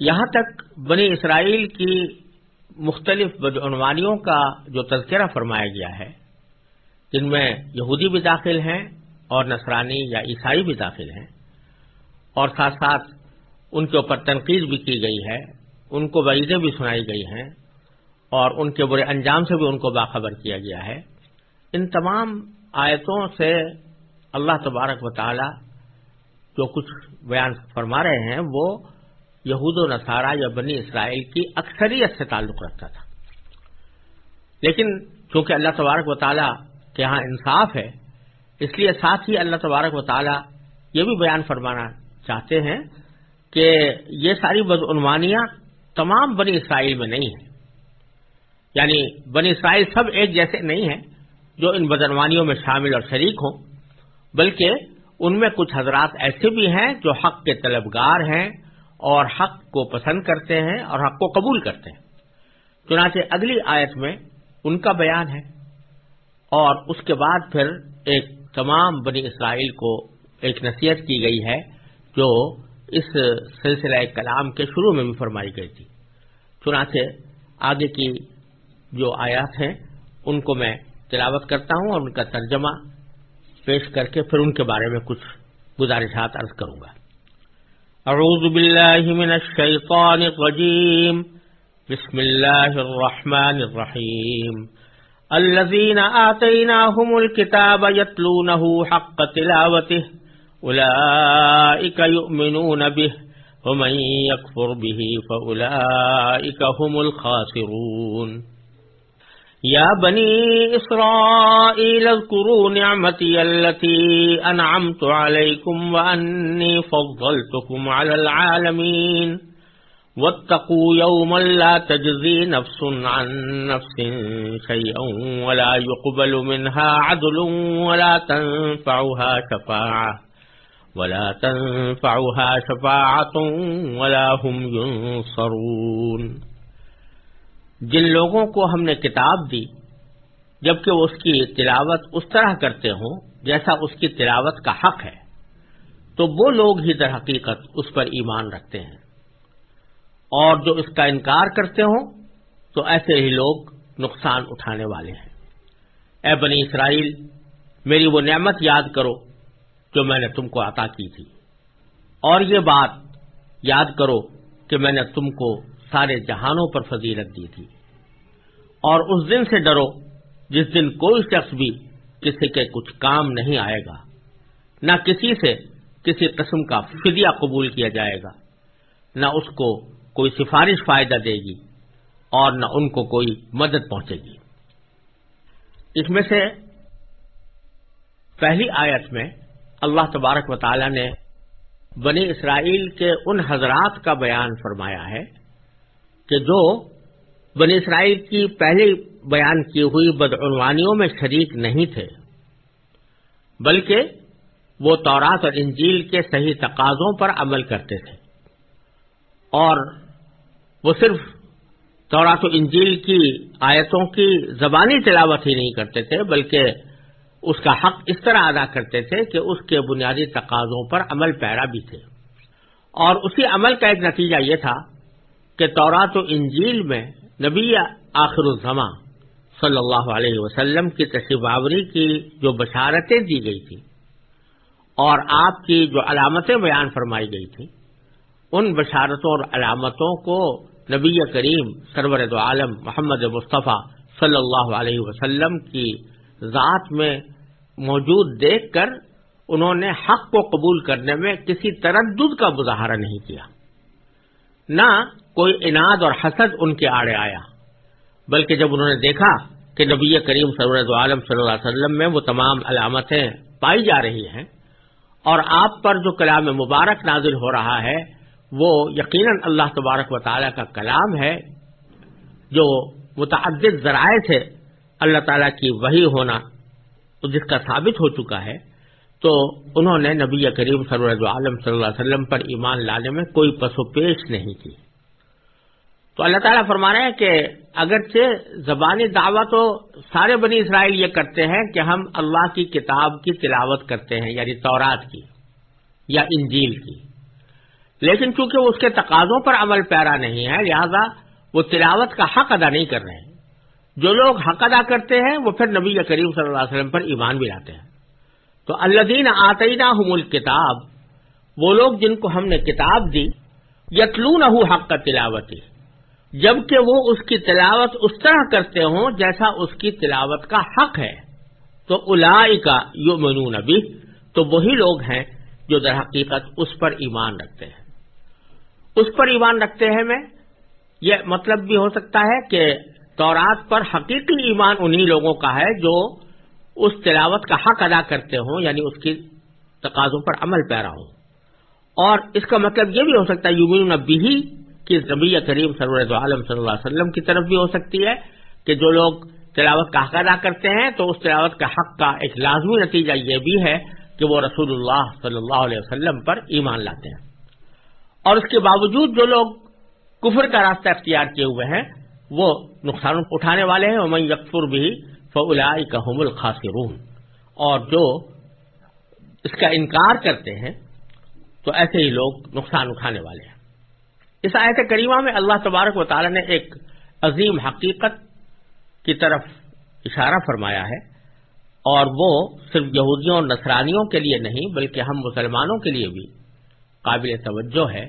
یہاں تک بنی اسرائیل کی مختلف بدعنوانیوں کا جو تذکرہ فرمایا گیا ہے، جن میں یہودی بھی داخل ہیں اور نصرانی یا عیسائی بھی داخل ہیں، اور ساتھ ساتھ ان کے اوپر تنقید بھی کی گئی ہے، ان کو وعیدیں بھی سنائی گئی ہیں، اور ان کے برے انجام سے بھی ان کو باخبر کیا گیا ہے۔ ان تمام آیتوں سے اللہ تبارک و تعالی جو کچھ بیان فرما رہے ہیں، وہ یہود و نصارہ یا بنی اسرائیل کی اکثریت سے تعلق رکھتا تھا۔ لیکن چونکہ اللہ تبارک و تعالی کے یہاں انصاف ہے، اس لیے ساتھ ہی اللہ تبارک و تعالی یہ بھی بیان فرمانا چاہتے ہیں کہ یہ ساری بدعنوانیاں تمام بنی اسرائیل میں نہیں ہیں۔ یعنی بنی اسرائیل سب ایک جیسے نہیں ہیں جو ان بدعنوانیوں میں شامل اور شریک ہوں، بلکہ ان میں کچھ حضرات ایسے بھی ہیں جو حق کے طلبگار ہیں اور حق کو پسند کرتے ہیں اور حق کو قبول کرتے ہیں۔ چنانچہ اگلی آیت میں ان کا بیان ہے اور اس کے بعد پھر ایک تمام بنی اسرائیل کو ایک نصیحت کی گئی ہے جو اس سلسلہ کلام کے شروع میں بھی فرمائی گئی تھی۔ چنانچہ آگے کی جو آیات ہیں ان کو میں تلاوت کرتا ہوں اور ان کا ترجمہ پیش کر کے پھر ان کے بارے میں کچھ گزارشات عرض کروں گا۔ اعوذ باللہ من الشیطان الرجیم بسم اللہ الرحمن الرحیم الذين آتيناهم الكتاب يتلونه حق تلاوته أولئك يؤمنون به ومن يكفر به فأولئك هم الخاسرون يا بني إسرائيل اذكروا نعمتي التي أنعمت عليكم وأني فضلتكم على العالمين. واتقوا يوما لا تجزي نفس عن نفس شيئا ولا يقبل منها عدل ولا تنفعها شفاعة ولا تنفعها شفاعة ولا هم ينصرون. جن لوگوں کو ہم نے کتاب دی، جبکہ وہ اس کی تلاوت اس طرح کرتے ہوں جیسا اس کی تلاوت کا حق ہے، تو وہ لوگ ہی در حقیقت اس پر ایمان رکھتے ہیں۔ اور جو اس کا انکار کرتے ہوں، تو ایسے ہی لوگ نقصان اٹھانے والے ہیں۔ اے بنی اسرائیل، میری وہ نعمت یاد کرو جو میں نے تم کو عطا کی تھی۔ اور یہ بات یاد کرو کہ میں نے تم کو سارے جہانوں پر فضیلت دی تھی۔ اور اس دن سے ڈرو، جس دن کوئی شخص بھی کسی کے کچھ کام نہیں آئے گا، نہ کسی سے کسی قسم کا فدیہ قبول کیا جائے گا، نہ اس کو کوئی سفارش فائدہ دے گی اور نہ ان کو کوئی مدد پہنچے گی۔ اس میں سے پہلی آیت میں اللہ تبارک و تعالی نے بنی اسرائیل کے ان حضرات کا بیان فرمایا ہے۔ کہ جو بنی اسرائیل کی پہلی بیان کی ہوئی بدعنوانیوں میں شریک نہیں تھے، بلکہ وہ تورات اور انجیل کے صحیح تقاضوں پر عمل کرتے تھے۔ اور وہ صرف تورات و انجیل کی آیتوں کی زبانی تلاوت ہی نہیں کرتے تھے، بلکہ اس کا حق اس طرح ادا کرتے تھے کہ اس کے بنیادی تقاضوں پر عمل پیرا بھی تھے۔ اور اسی عمل کا ایک نتیجہ یہ تھا کہ تورات و انجیل میں نبی آخر الزماں صلی اللہ علیہ وسلم کی آوری کی جو بشارتیں دی گئی تھیں اور آپ کی جو علامتیں بیان فرمائی گئی تھیں، ان بشارتوں اور علامتوں کو نبی کریم سرور دو عالم محمد مصطفیٰ صلی اللہ علیہ وسلم کی ذات میں موجود دیکھ کر انہوں نے حق کو قبول کرنے میں کسی تردد کا مظاہرہ نہیں کیا۔ نہ کوئی اناد اور حسد ان کے آڑے آیا، بلکہ جب انہوں نے دیکھا کہ نبی کریم سرور دو عالم صلی اللہ علیہ وسلم میں وہ تمام علامتیں پائی جا رہی ہیں اور آپ پر جو کلام مبارک نازل ہو رہا ہے، وہ یقیناً اللہ تبارک و تعالیٰ کا کلام ہے جو متعدد ذرائع سے اللہ تعالیٰ کی وہی ہونا جس کا ثابت ہو چکا ہے، تو انہوں نے نبی کریم صلی عالم صلی اللہ علیہ وسلم پر ایمان لانے میں کوئی پس و پیش نہیں کی۔ تو اللہ تعالیٰ فرما رہے ہیں کہ اگرچہ زبانی دعوت تو سارے بنی اسرائیل یہ کرتے ہیں کہ ہم اللہ کی کتاب کی تلاوت کرتے ہیں یعنی تورات کی یا انجیل کی۔ لیکن چونکہ وہ اس کے تقاضوں پر عمل پیرا نہیں ہے، لہذا وہ تلاوت کا حق ادا نہیں کر رہے ہیں۔ جو لوگ حق ادا کرتے ہیں، وہ پھر نبی کریم صلی اللہ علیہ وسلم پر ایمان بھی لاتے ہیں۔ تو اللہ دین آتئینہ کتاب وہ لوگ جن کو ہم نے کتاب دی یتلون حق کا تلاوتی۔ جبکہ وہ اس کی تلاوت اس طرح کرتے ہوں جیسا اس کی تلاوت کا حق ہے۔ تو الا کا یو منون ابھی تو وہی لوگ ہیں جو در حقیقت اس پر ایمان رکھتے ہیں۔ اس پر ایمان رکھتے ہیں میں، یہ مطلب بھی ہو سکتا ہے کہ تورات پر حقیقی ایمان انہی لوگوں کا ہے جو اس تلاوت کا حق ادا کرتے ہوں یعنی اس کی تقاضوں پر عمل پیرا ہوں۔ اور اس کا مطلب یہ بھی ہو سکتا ہے یومین نبی کہ نبی کریم سرور عالم صلی اللہ علیہ وسلم کی طرف بھی ہو سکتی ہے کہ جو لوگ تلاوت کا حق ادا کرتے ہیں تو اس تلاوت کا حق کا ایک لازمی نتیجہ یہ بھی ہے کہ وہ رسول اللہ صلی اللہ علیہ وسلم پر ایمان لاتے ہیں۔ اور اس کے باوجود جو لوگ کفر کا راستہ اختیار کیے ہوئے ہیں، وہ نقصان اٹھانے والے ہیں۔ امن یکفر بھی فلا کا حم الخاص اور جو اس کا انکار کرتے ہیں، تو ایسے ہی لوگ نقصان اٹھانے والے ہیں۔ اس آیت کریمہ میں اللہ تبارک و تعالی نے ایک عظیم حقیقت کی طرف اشارہ فرمایا ہے اور وہ صرف یہودیوں اور نصرانیوں کے لیے نہیں بلکہ ہم مسلمانوں کے لیے بھی قابل توجہ ہے۔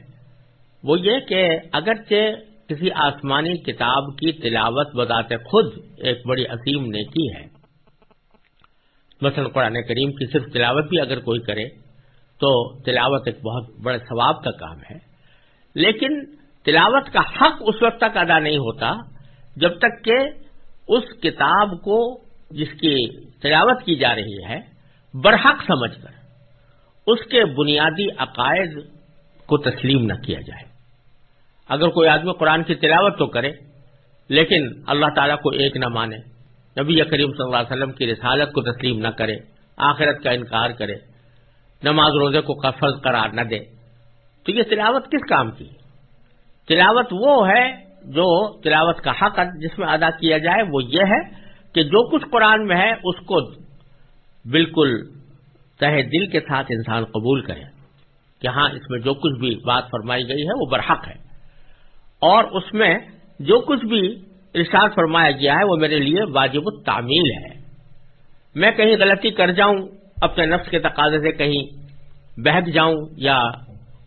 وہ یہ کہ اگرچہ کسی آسمانی کتاب کی تلاوت بذات خود ایک بڑی عظیم نیکی ہے، مثلا قرآن کریم کی صرف تلاوت بھی اگر کوئی کرے تو تلاوت ایک بہت بڑے ثواب کا کام ہے۔ لیکن تلاوت کا حق اس وقت تک ادا نہیں ہوتا جب تک کہ اس کتاب کو جس کی تلاوت کی جا رہی ہے برحق سمجھ کر اس کے بنیادی عقائد کو تسلیم نہ کیا جائے۔ اگر کوئی آدمی قرآن کی تلاوت تو کرے، لیکن اللہ تعالیٰ کو ایک نہ مانے، نبی کریم صلی اللہ علیہ وسلم کی رسالت کو تسلیم نہ کرے، آخرت کا انکار کرے، نماز روزے کو فرض قرار نہ دے۔ تو یہ تلاوت کس کام کی؟ تلاوت وہ ہے جو تلاوت کا حق جس میں ادا کیا جائے وہ یہ ہے کہ جو کچھ قرآن میں ہے اس کو بالکل تہ دل کے ساتھ انسان قبول کرے کہ ہاں اس میں جو کچھ بھی بات فرمائی گئی ہے وہ برحق ہے اور اس میں جو کچھ بھی ارشاد فرمایا گیا ہے وہ میرے لیے واجب التعمیل ہے۔ میں کہیں غلطی کر جاؤں، اپنے نفس کے تقاضے سے کہیں بہک جاؤں یا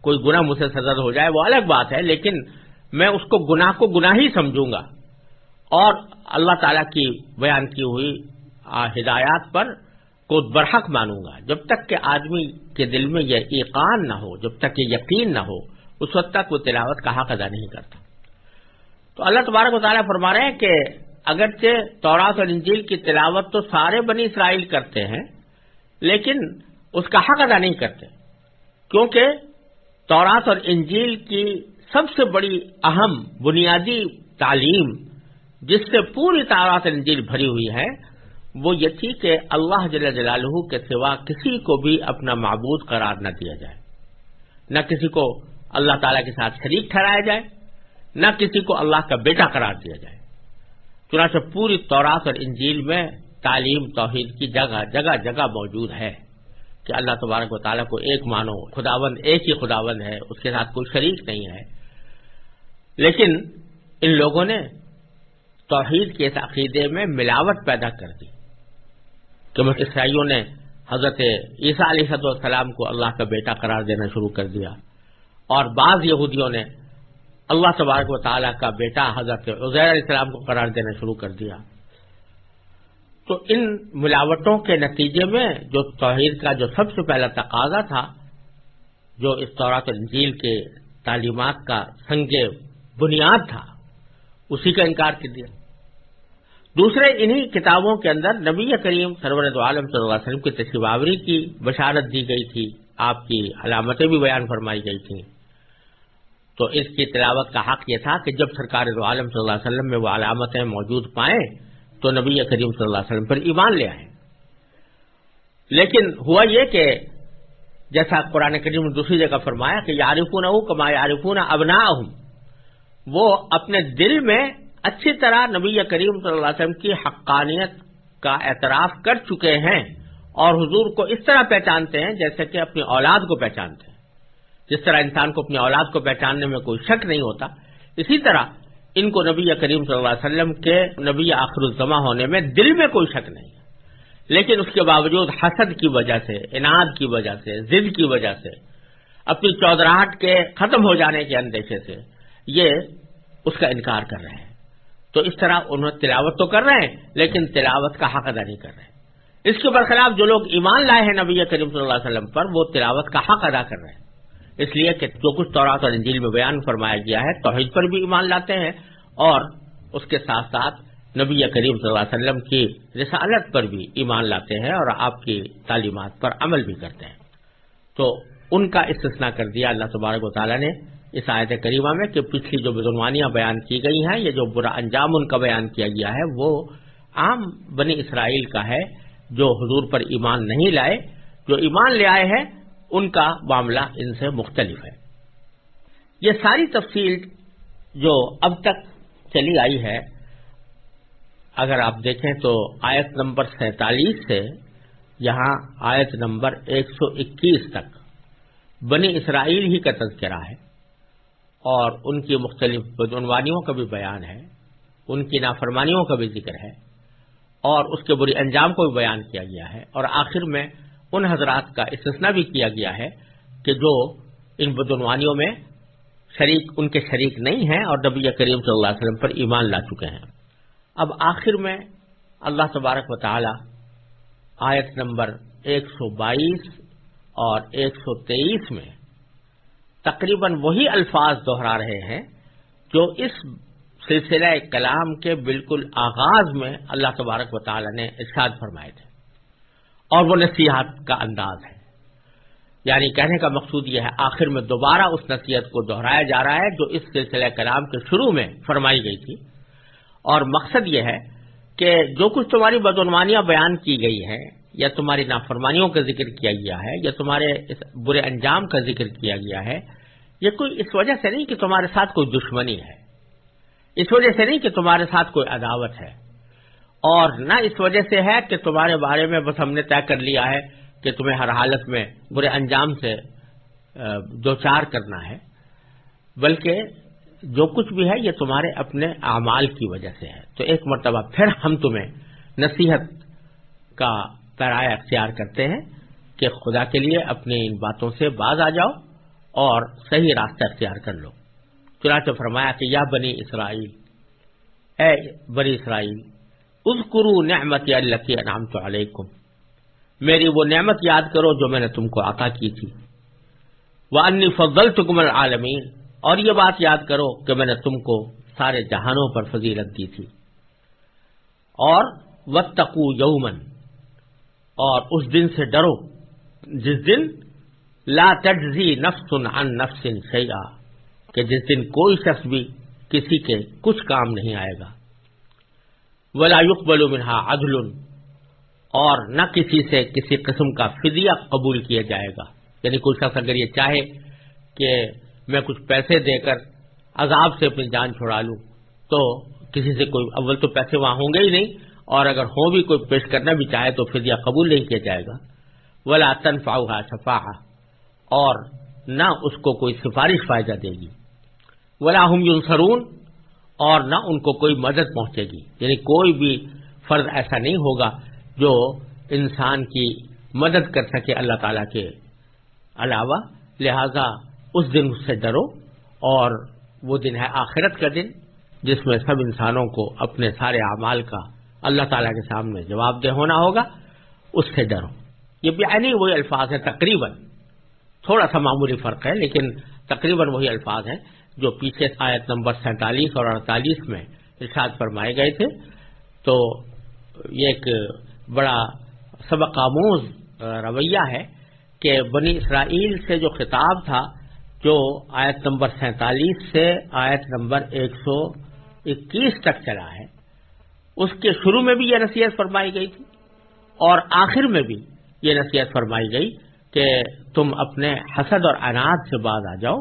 کوئی گناہ مجھ سے سزد ہو جائے، وہ الگ بات ہے، لیکن میں اس کو گناہ کو گناہ ہی سمجھوں گا۔ اور اللہ تعالی کی بیان کی ہوئی ہدایات پر کو برحق مانوں گا۔ جب تک کہ آدمی کے دل میں یہ ایقان نہ ہو، جب تک یہ یقین نہ ہو، اس وقت تک وہ تلاوت کا حق ادا نہیں کرتا۔ تو اللہ تبارک و تعالیٰ فرما رہے ہیں کہ اگرچہ تورات اور انجیل کی تلاوت تو سارے بنی اسرائیل کرتے ہیں، لیکن اس کا حق ادا نہیں کرتے۔ کیونکہ تورات اور انجیل کی سب سے بڑی اہم بنیادی تعلیم جس سے پوری تورات اور انجیل بھری ہوئی ہے، وہ یہ تھی کہ اللہ جل جلالہ کے سوا کسی کو بھی اپنا معبود قرار نہ دیا جائے۔ نہ کسی کو اللہ تعالی کے ساتھ شریک ٹھہرایا جائے، نہ کسی کو اللہ کا بیٹا قرار دیا جائے۔ چنانچہ پوری تورات اور انجیل میں تعلیم توحید کی جگہ جگہ جگہ موجود ہے۔ کہ اللہ تبارک و تعالیٰ کو ایک مانو، خداوند ایک ہی خداوند ہے، اس کے ساتھ کوئی شریک نہیں ہے۔ لیکن ان لوگوں نے توحید کے اس عقیدے میں ملاوٹ پیدا کر دی کہ عیسائیوں نے حضرت عیسیٰ علیہ السلام کو اللہ کا بیٹا قرار دینا شروع کر دیا۔ اور بعض یہودیوں نے اللہ تبارک و تعالیٰ کا بیٹا حضرت عزیر علیہ السلام کو قرار دینا شروع کر دیا۔ تو ان ملاوٹوں کے نتیجے میں جو توحید کا جو سب سے پہلا تقاضا تھا، جو اس طورات انجیل کے تعلیمات کا سنگ بنیاد تھا، اسی کا انکار کر دیا۔ دوسرے انہی کتابوں کے اندر نبی کریم سرورت عالم صلی اللہ علیہ وسلم کی تشریباوری کی بشارت دی گئی تھی، آپ کی علامتیں بھی بیان فرمائی گئی تھیں۔ تو اس کی تلاوت کا حق یہ تھا کہ جب سرکار عالم صلی اللہ علیہ وسلم میں وہ علامتیں موجود پائیں تو نبی کریم صلی اللہ علیہ وسلم پر ایمان لے آئے۔ لیکن ہوا یہ کہ جیسا قرآن کریم نے دوسری جگہ فرمایا کہ یارفون کما یارفون ابنا وہ اپنے دل میں اچھی طرح نبی کریم صلی اللہ علیہ وسلم کی حقانیت کا اعتراف کر چکے ہیں اور حضور کو اس طرح پہچانتے ہیں جیسے کہ اپنی اولاد کو پہچانتے ہیں۔ جس طرح انسان کو اپنی اولاد کو پہچاننے میں کوئی شک نہیں ہوتا، اسی طرح ان کو نبی کریم صلی اللہ علیہ وسلم کے نبی آخر الزما ہونے میں دل میں کوئی شک نہیں۔ لیکن اس کے باوجود حسد کی وجہ سے انعد کی وجہ سے، ضد کی وجہ سے، اپنی چودراہٹ کے ختم ہو جانے کے اندیشے سے یہ اس کا انکار کر رہے ہیں۔ تو اس طرح انہوں تلاوت تو کر رہے ہیں، لیکن تلاوت کا حق ادا نہیں کر رہے۔ ہیں اس کے برخلاف جو لوگ ایمان لائے ہیں نبی کریم صلی اللہ علیہ وسلم پر، وہ تلاوت کا حق ادا کر رہے ہیں۔ اس لیے کہ جو کچھ تورات اور انجیل میں بیان فرمایا گیا ہے، توحید پر بھی ایمان لاتے ہیں اور اس کے ساتھ ساتھ نبی کریم صلی اللہ علیہ وسلم کی رسالت پر بھی ایمان لاتے ہیں اور آپ کی تعلیمات پر عمل بھی کرتے ہیں۔ تو ان کا استثنا کر دیا اللہ تبارک و تعالیٰ نے اس آیت کریمہ میں کہ پچھلی جو بدعنوانیاں بیان کی گئی ہیں یا جو برا انجام ان کا بیان کیا گیا ہے، وہ عام بنی اسرائیل کا ہے جو حضور پر ایمان نہیں لائے۔ جو ایمان لے آئے ہیں ان کا معاملہ ان سے مختلف ہے۔ یہ ساری تفصیل جو اب تک چلی آئی ہے، اگر آپ دیکھیں تو آیت نمبر سینتالیس سے یہاں آیت نمبر ایک سو اکیس تک بنی اسرائیل ہی کا تذکرہ ہے اور ان کی مختلف بدعنوانیوں کا بھی بیان ہے، ان کی نافرمانیوں کا بھی ذکر ہے اور اس کے بری انجام کو بھی بیان کیا گیا ہے۔ اور آخر میں ان حضرات کا استثنا بھی کیا گیا ہے کہ جو ان بدعنوانیوں میں شریک، ان کے شریک نہیں ہیں اور نبی کریم صلی اللہ علیہ وسلم پر ایمان لا چکے ہیں۔ اب آخر میں اللہ تبارک و تعالی آیت نمبر ایک سو بائیس اور ایک سو تیئیس میں تقریباً وہی الفاظ دہرا رہے ہیں جو اس سلسلہ کلام کے بالکل آغاز میں اللہ تبارک و تعالی نے ارشاد فرمائے تھے۔ اور وہ نصیحت کا انداز ہے۔ یعنی کہنے کا مقصود یہ ہے، آخر میں دوبارہ اس نصیحت کو دہرایا جا رہا ہے جو اس سلسلہ کلام کے شروع میں فرمائی گئی تھی۔ اور مقصد یہ ہے کہ جو کچھ تمہاری بدعنوانیاں بیان کی گئی ہیں، یا تمہاری نافرمانیوں کا ذکر کیا گیا ہے، یا تمہارے اس برے انجام کا ذکر کیا گیا ہے، یہ کوئی اس وجہ سے نہیں کہ تمہارے ساتھ کوئی دشمنی ہے۔ اس وجہ سے نہیں کہ تمہارے ساتھ کوئی عداوت ہے۔ اور نہ اس وجہ سے ہے کہ تمہارے بارے میں بس ہم نے طے کر لیا ہے کہ تمہیں ہر حالت میں برے انجام سے دو چار کرنا ہے۔ بلکہ جو کچھ بھی ہے یہ تمہارے اپنے اعمال کی وجہ سے ہے۔ تو ایک مرتبہ پھر ہم تمہیں نصیحت کا پیرایا اختیار کرتے ہیں کہ خدا کے لیے اپنی ان باتوں سے باز آ جاؤ اور صحیح راستہ اختیار کر لو۔ چنانچہ فرمایا کہ یا بنی اسرائیل، اے بنی اسرائیل اذکرو نعمت اللہ کی انعام تو علیکم۔ میری وہ نعمت یاد کرو جو میں نے تم کو عطا کی تھی۔ وہ انی فضل تکمل عالمین اور یہ بات یاد کرو کہ میں نے تم کو سارے جہانوں پر فضیلت دی تھی۔ اور وتقو یومن اور اس دن سے ڈرو۔ جس دن لا تجزی نفس عن نفس شیئا۔ کہ جس دن کوئی شخص بھی کسی کے کچھ کام نہیں آئے گا۔ ولا يقبل منها عدل، اور نہ کسی سے کسی قسم کا فدیہ قبول کیا جائے گا۔ یعنی کوئی شخص اگر یہ چاہے کہ میں کچھ پیسے دے کر عذاب سے اپنی جان چھڑا لوں، تو کسی سے کوئی، اول تو پیسے وہاں ہوں گے ہی نہیں، اور اگر ہو بھی، کوئی پیش کرنا بھی چاہے تو فدیہ قبول نہیں کیا جائے گا۔ ولا تنفاؤ شفاح اور نہ اس کو کوئی سفارش فائدہ دے گی۔ ولا ہم یونسرون اور نہ ان کو کوئی مدد پہنچے گی۔ یعنی کوئی بھی فرض ایسا نہیں ہوگا جو انسان کی مدد کر سکے اللہ تعالی کے علاوہ۔ لہذا اس دن اس سے ڈرو اور وہ دن ہے آخرت کا دن، جس میں سب انسانوں کو اپنے سارے اعمال کا اللہ تعالیٰ کے سامنے جواب دہ ہونا ہوگا، اس سے ڈرو۔ یہ بھی یعنی وہی الفاظ ہیں تقریباً۔ تھوڑا سا معمولی فرق ہے، لیکن تقریباً وہی الفاظ ہیں۔ جو پیچھے آیت نمبر سینتالیس اور اڑتالیس میں ارشاد فرمائے گئے تھے، تو یہ ایک بڑا سبق آموز رویہ ہے کہ بنی اسرائیل سے جو خطاب تھا، جو آیت نمبر سینتالیس سے آیت نمبر ایک سو اکیس تک چلا ہے، اس کے شروع میں بھی یہ نصیحت فرمائی گئی تھی اور آخر میں بھی یہ نصیحت فرمائی گئی کہ تم اپنے حسد اور اناج سے باز آ جاؤ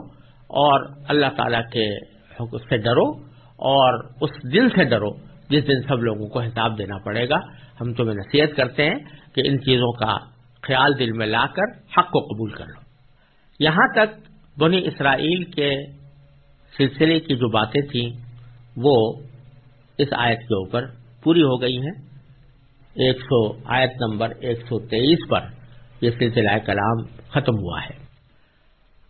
اور اللہ تعالی کے سے ڈرو اور اس دن سے ڈرو جس دن سب لوگوں کو حساب دینا پڑے گا۔ ہم تمہیں نصیحت کرتے ہیں کہ ان چیزوں کا خیال دل میں لا کر حق کو قبول کر لو۔ یہاں تک بنی اسرائیل کے سلسلے کی جو باتیں تھیں، وہ اس آیت کے اوپر پوری ہو گئی ہیں۔ ایک سو آیت نمبر ایک سو تیئیس پر یہ سلسلہ کلام ختم ہوا ہے۔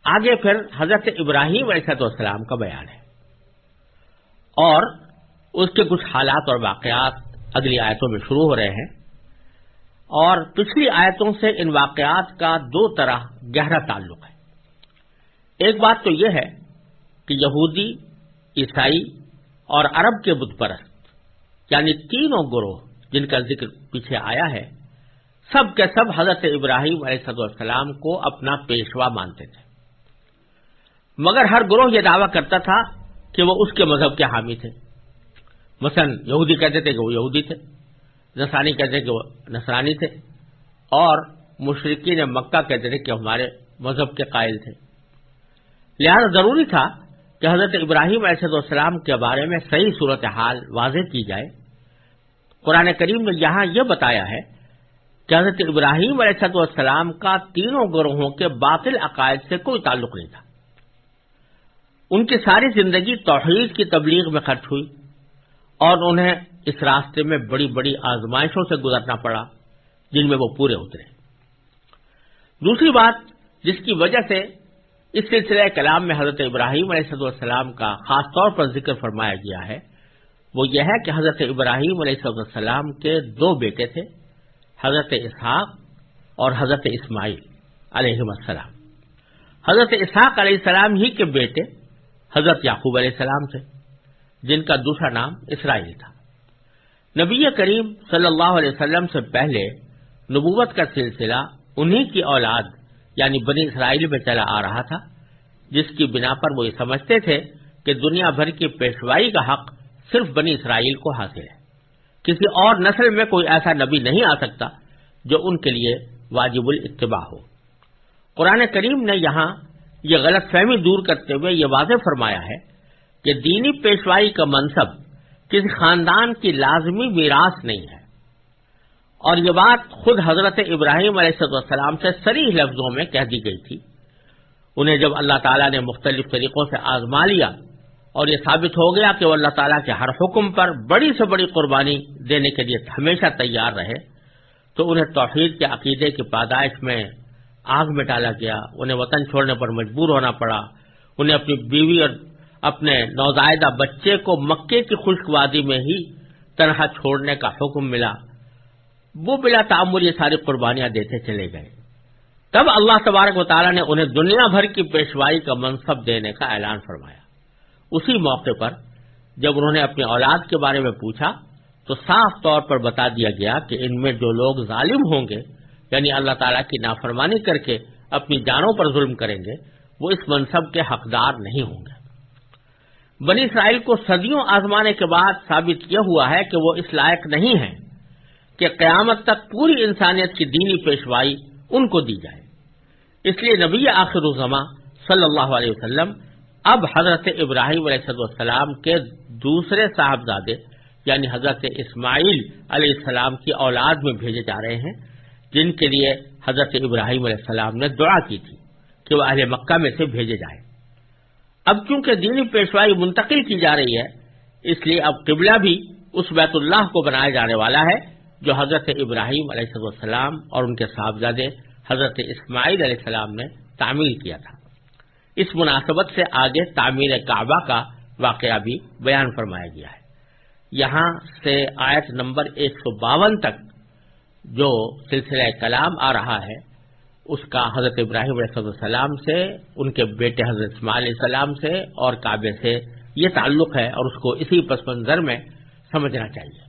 آگے پھر حضرت ابراہیم علیہ السلام کا بیان ہے۔ اور اس کے کچھ حالات اور واقعات اگلی آیتوں میں شروع ہو رہے ہیں۔ اور پچھلی آیتوں سے ان واقعات کا دو طرح گہرا تعلق ہے۔ ایک بات تو یہ ہے کہ یہودی، عیسائی اور عرب کے بت پرست یعنی تینوں گروہ جن کا ذکر پیچھے آیا ہے، سب کے سب حضرت ابراہیم علیہ السلام کو اپنا پیشوا مانتے تھے۔ مگر ہر گروہ یہ دعویٰ کرتا تھا کہ وہ اس کے مذہب کے حامی تھے۔ مثلا یہودی کہتے تھے کہ وہ یہودی تھے نسانی کہتے تھے کہ وہ نسرانی تھے، اور مشرقین مکہ کہتے تھے کہ ہمارے مذہب کے قائل تھے۔ لہذا ضروری تھا کہ حضرت ابراہیم علیہ السلام کے بارے میں صحیح صورتحال واضح کی جائے۔ قرآن کریم نے یہاں یہ بتایا ہے کہ حضرت ابراہیم علیہ السلام کا تینوں گروہوں کے باطل عقائد سے کوئی تعلق نہیں تھا۔ ان کی ساری زندگی توحید کی تبلیغ میں خرچ ہوئی اور انہیں اس راستے میں بڑی بڑی آزمائشوں سے گزرنا پڑا جن میں وہ پورے اترے۔ دوسری بات جس کی وجہ سے اس سلسلہ کلام میں حضرت ابراہیم علیہ السلام کا خاص طور پر ذکر فرمایا گیا ہے، وہ یہ ہے کہ حضرت ابراہیم علیہ السلام کے دو بیٹے تھے، حضرت اسحاق اور حضرت اسماعیل علیہ السلام۔ حضرت اسحاق علیہ السلام ہی کے بیٹے حضرت یعقوب علیہ السلام تھے جن کا دوسرا نام اسرائیل تھا۔ نبی کریم صلی اللہ علیہ وسلم سے پہلے نبوت کا سلسلہ انہی کی اولاد یعنی بنی اسرائیل میں چلا آ رہا تھا، جس کی بنا پر وہ یہ سمجھتے تھے کہ دنیا بھر کی پیشوائی کا حق صرف بنی اسرائیل کو حاصل ہے۔ کسی اور نسل میں کوئی ایسا نبی نہیں آ سکتا جو ان کے لیے واجب الاتباع ہو۔ قرآن کریم نے یہاں یہ غلط فہمی دور کرتے ہوئے یہ واضح فرمایا ہے کہ دینی پیشوائی کا منصب کسی خاندان کی لازمی میراث نہیں ہے۔ اور یہ بات خود حضرت ابراہیم علیہ السلام سے سریح لفظوں میں کہہ دی گئی تھی۔ انہیں جب اللہ تعالیٰ نے مختلف طریقوں سے آزما لیا اور یہ ثابت ہو گیا کہ وہ اللہ تعالیٰ کے ہر حکم پر بڑی سے بڑی قربانی دینے کے لیے ہمیشہ تیار رہے، تو انہیں توحید کے عقیدے کی پادائش میں آگ میں ڈالا گیا، انہیں وطن چھوڑنے پر مجبور ہونا پڑا۔ انہیں اپنی بیوی اور اپنے نوزائیدہ بچے کو مکے کی خشک وادی میں ہی تنہا چھوڑنے کا حکم ملا۔ وہ بلا تعمر یہ ساری قربانیاں دیتے چلے گئے۔ تب اللہ تبارک و تعالیٰ نے انہیں دنیا بھر کی پیشوائی کا منصب دینے کا اعلان فرمایا۔ اسی موقع پر جب انہوں نے اپنی اولاد کے بارے میں پوچھا تو صاف طور پر بتا دیا گیا کہ ان میں جو لوگ ظالم ہوں گے یعنی اللہ تعالیٰ کی نافرمانی کر کے اپنی جانوں پر ظلم کریں گے، وہ اس منصب کے حقدار نہیں ہوں گے۔ بنی اسرائیل کو صدیوں آزمانے کے بعد ثابت یہ ہوا ہے کہ وہ اس لائق نہیں ہے کہ قیامت تک پوری انسانیت کی دینی پیشوائی ان کو دی جائے۔ اس لیے نبی آخر الزما صلی اللہ علیہ وسلم اب حضرت ابراہیم علیہ السلام کے دوسرے صاحبزادے یعنی حضرت اسماعیل علیہ السلام کی اولاد میں بھیجے جا رہے ہیں۔ جن کے لیے حضرت ابراہیم علیہ السلام نے دعا کی تھی کہ وہ اہل مکہ میں سے بھیجے جائیں۔ اب چونکہ دینی پیشوائی منتقل کی جا رہی ہے، اس لیے اب قبلہ بھی اس بیت اللہ کو بنایا جانے والا ہے، جو حضرت ابراہیم علیہ السلام اور ان کے صاحبزادے حضرت اسماعیل علیہ السلام نے تعمیر کیا تھا۔ اس مناسبت سے آگے تعمیر کعبہ کا واقعہ بھی بیان فرمایا گیا ہے۔ یہاں سے آیت نمبر ایک سو باون تک جو سلسلہ کلام آ رہا ہے، اس کا حضرت ابراہیم علیہ السلام سے، ان کے بیٹے حضرت اسماعیل علیہ السلام سے اور کعبے سے یہ تعلق ہے اور اس کو اسی پس منظر میں سمجھنا چاہیے۔